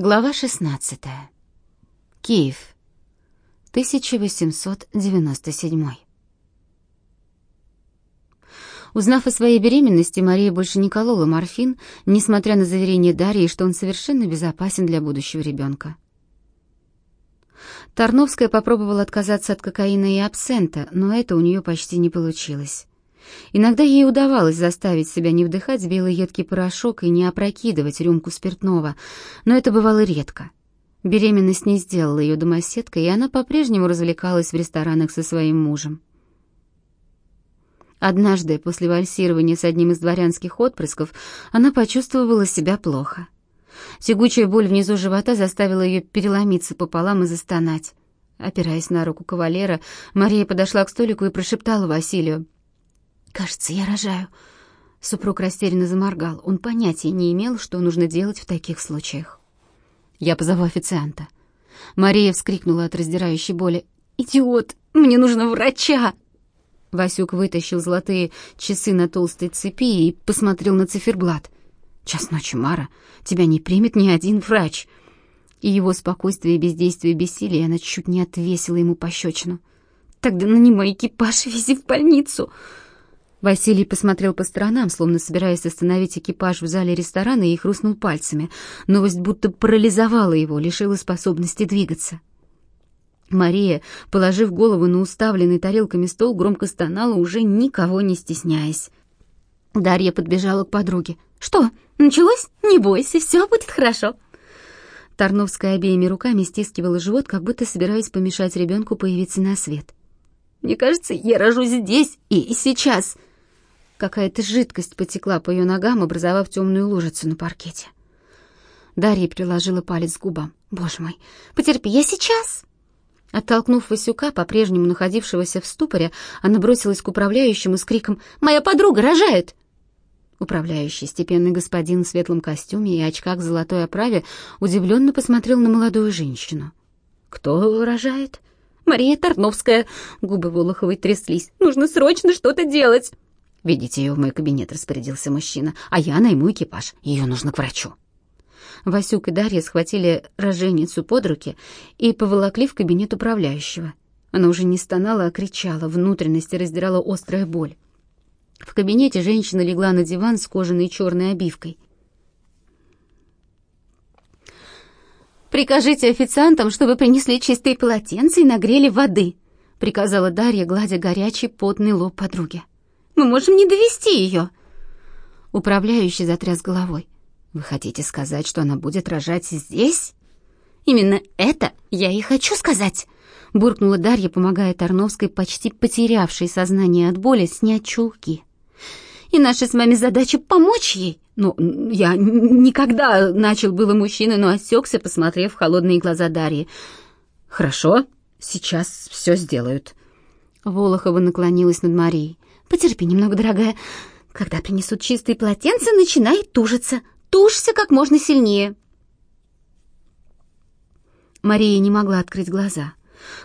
Глава 16. Киев. 1897. Узнав о своей беременности, Мария больше не колола морфин, несмотря на заверение Дарьи, что он совершенно безопасен для будущего ребенка. Тарновская попробовала отказаться от кокаина и абсента, но это у нее почти не получилось. Иногда ей удавалось заставить себя не вдыхать белый едкий порошок и не опрокидывать рюмку спиртного, но это бывало редко. Беременность не сделала ее домоседкой, и она по-прежнему развлекалась в ресторанах со своим мужем. Однажды, после вальсирования с одним из дворянских отпрысков, она почувствовала себя плохо. Тягучая боль внизу живота заставила ее переломиться пополам и застонать. Опираясь на руку кавалера, Мария подошла к столику и прошептала Василию. «Кажется, я рожаю». Супруг растерянно заморгал. Он понятия не имел, что нужно делать в таких случаях. «Я позову официанта». Мария вскрикнула от раздирающей боли. «Идиот! Мне нужно врача!» Васюк вытащил золотые часы на толстой цепи и посмотрел на циферблат. «Час ночи, Мара. Тебя не примет ни один врач». И его спокойствие бездействие бессилия она чуть не отвесила ему пощечину. «Тогда нанимай экипаж, вези в больницу!» Василий посмотрел по сторонам, словно собираясь остановить экипаж в зале ресторана, и хрустнул пальцами. Новость будто парализовала его, лишила способности двигаться. Мария, положив голову на уставленный тарелками стол, громко стонала, уже никого не стесняясь. Дарья подбежала к подруге. «Что, началось? Не бойся, все будет хорошо». Тарновская обеими руками стискивала живот, как будто собираясь помешать ребенку появиться на свет. «Мне кажется, я рожу здесь и сейчас», Какая-то жидкость потекла по ее ногам, образовав темную лужицу на паркете. Дарья приложила палец к губам. «Боже мой, потерпи, я сейчас!» Оттолкнув Васюка, по-прежнему находившегося в ступоре, она бросилась к управляющему с криком «Моя подруга рожает!» Управляющий, степенный господин в светлом костюме и очках в золотой оправе, удивленно посмотрел на молодую женщину. «Кто рожает?» «Мария Тарновская!» Губы Волоховой тряслись. «Нужно срочно что-то делать!» «Ведите ее в мой кабинет», — распорядился мужчина, «а я найму экипаж. Ее нужно к врачу». Васюк и Дарья схватили роженицу под руки и поволокли в кабинет управляющего. Она уже не стонала, а кричала, внутренности раздирала острая боль. В кабинете женщина легла на диван с кожаной черной обивкой. «Прикажите официантам, чтобы принесли чистые полотенца и нагрели воды», — приказала Дарья, гладя горячий потный лоб подруги. Мы можем не довести ее!» Управляющий затряс головой. «Вы хотите сказать, что она будет рожать здесь?» «Именно это я и хочу сказать!» Буркнула Дарья, помогая Тарновской, почти потерявшей сознание от боли, снять чулки. «И наша с вами задача помочь ей!» «Ну, я никогда...» — начал было мужчина, но осекся, посмотрев в холодные глаза Дарьи. «Хорошо, сейчас все сделают». Волохова наклонилась над Марией. Потерпи немного, дорогая. Когда принесут чистые полотенца, начинай тужиться. Тужься как можно сильнее. Мария не могла открыть глаза.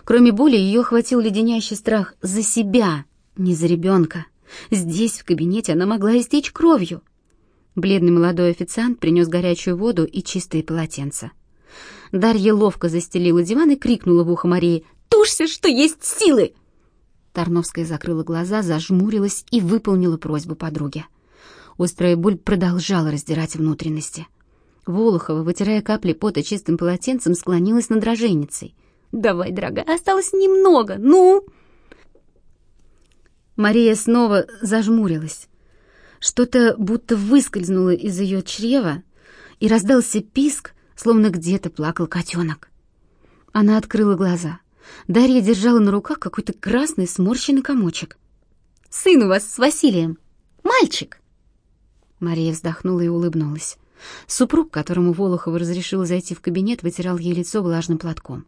Кроме боли, ее охватил леденящий страх за себя, не за ребенка. Здесь, в кабинете, она могла истечь кровью. Бледный молодой официант принес горячую воду и чистые полотенца. Дарья ловко застелила диван и крикнула в ухо Марии «Тушься, что есть силы!» Тарновская закрыла глаза, зажмурилась и выполнила просьбу подруги. Острая боль продолжала раздирать внутренности. Волохова, вытирая капли пота чистым полотенцем, склонилась над роженицей. «Давай, дорогая, осталось немного, ну!» Мария снова зажмурилась. Что-то будто выскользнуло из ее чрева, и раздался писк, словно где-то плакал котенок. Она открыла глаза. Дарья держала на руках какой-то красный сморщенный комочек. «Сын у вас с Василием! Мальчик!» Мария вздохнула и улыбнулась. Супруг, которому Волохова разрешила зайти в кабинет, вытирал ей лицо влажным платком.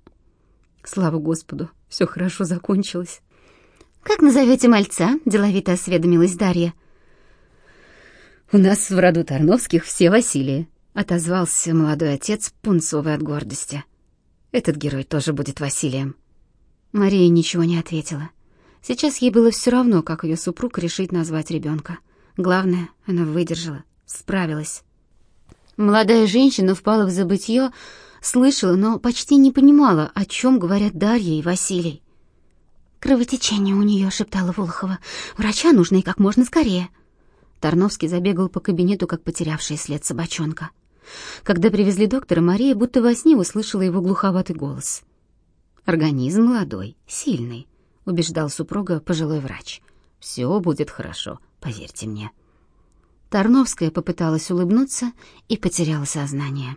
Слава Господу, все хорошо закончилось. «Как назовете мальца?» — деловито осведомилась Дарья. «У нас в роду Тарновских все Василии», — отозвался молодой отец, пунцовый от гордости. «Этот герой тоже будет Василием». Мария ничего не ответила. Сейчас ей было все равно, как ее супруг решит назвать ребенка. Главное, она выдержала, справилась. Молодая женщина впала в забытье, слышала, но почти не понимала, о чем говорят Дарья и Василий. «Кровотечение у нее», — шептала Волохова. «Врача нужно и как можно скорее». Тарновский забегал по кабинету, как потерявший след собачонка. Когда привезли доктора, Мария будто во сне услышала его глуховатый голос. «Организм молодой, сильный», — убеждал супруга пожилой врач. «Все будет хорошо, поверьте мне». Тарновская попыталась улыбнуться и потеряла сознание.